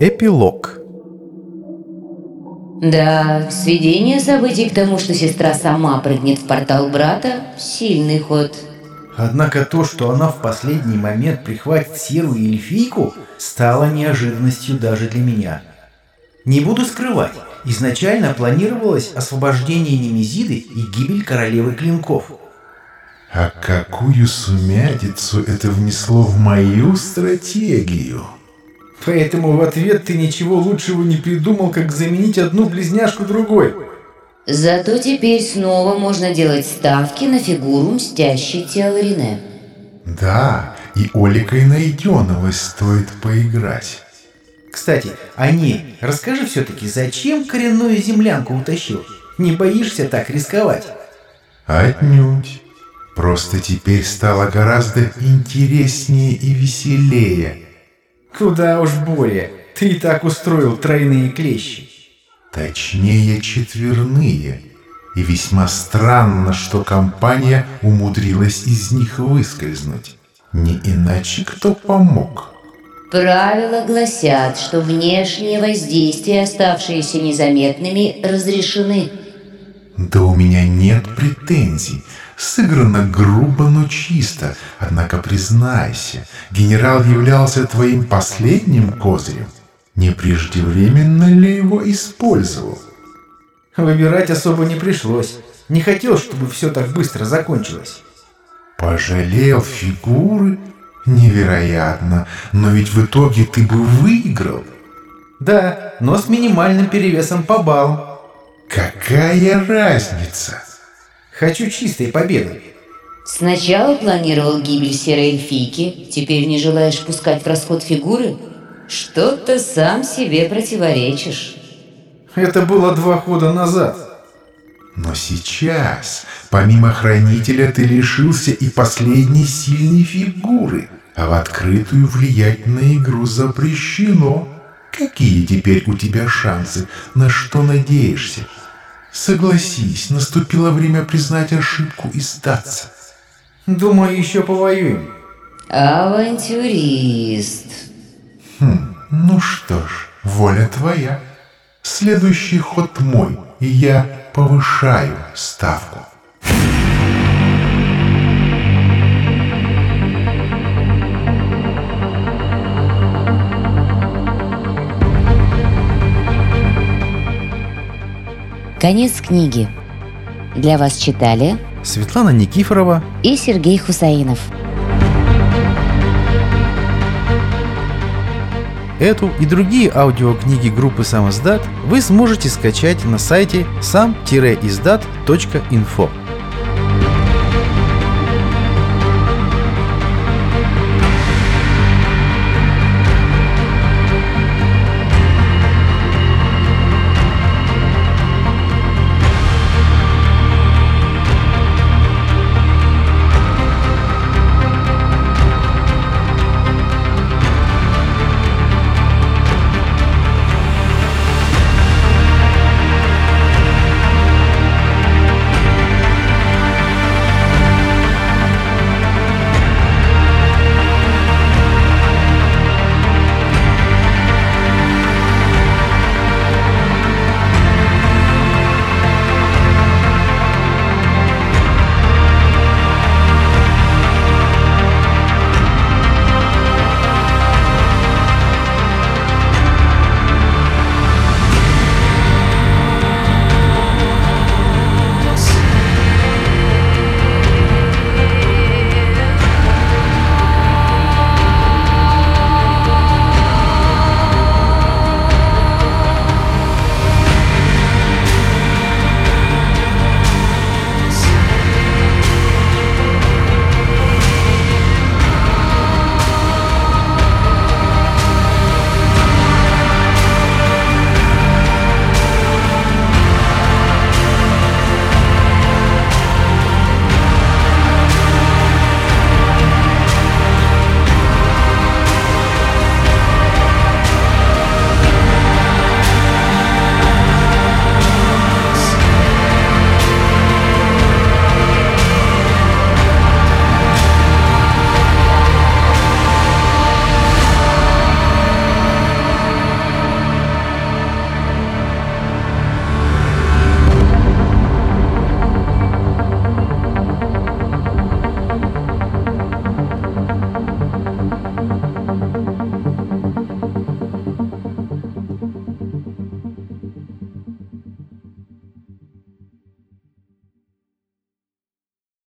Эпилог Да, сведение событий к тому, что сестра сама прыгнет в портал брата – сильный ход. Однако то, что она в последний момент прихватит серую эльфийку, стало неожиданностью даже для меня. Не буду скрывать, изначально планировалось освобождение Немезиды и гибель королевы клинков. А какую сумятицу это внесло в мою стратегию? Поэтому в ответ ты ничего лучшего не придумал, как заменить одну близняшку другой. Зато теперь снова можно делать ставки на фигуру мстящей Теоларине. Да, и Оликой Найденовой стоит поиграть. Кстати, о ней расскажи все-таки, зачем коренную землянку утащил? Не боишься так рисковать? Отнюдь. Просто теперь стало гораздо интереснее и веселее. Куда уж более. Ты и так устроил тройные клещи. Точнее, четверные. И весьма странно, что компания умудрилась из них выскользнуть. Не иначе кто помог. Правила гласят, что внешние воздействия, оставшиеся незаметными, разрешены. Да у меня нет претензий. Сыграно грубо, но чисто. Однако признайся, генерал являлся твоим последним козырем. Не преждевременно ли его использовал? Выбирать особо не пришлось. Не хотел, чтобы все так быстро закончилось. Пожалел фигуры? Невероятно. Но ведь в итоге ты бы выиграл. Да, но с минимальным перевесом по баллам. Какая разница? Хочу чистой победы. Сначала планировал гибель серой эльфийки, теперь не желаешь пускать в расход фигуры? Что-то сам себе противоречишь. Это было два хода назад. Но сейчас, помимо хранителя, ты лишился и последней сильной фигуры, а в открытую влиять на игру запрещено. Какие теперь у тебя шансы? На что надеешься? Согласись, наступило время признать ошибку и сдаться. Думаю, еще повоюем. Авантюрист. Хм, ну что ж, воля твоя. Следующий ход мой, и я повышаю ставку. Конец книги. Для вас читали Светлана Никифорова и Сергей Хусаинов. Эту и другие аудиокниги группы «Сам издат» вы сможете скачать на сайте сам-издат.инфо.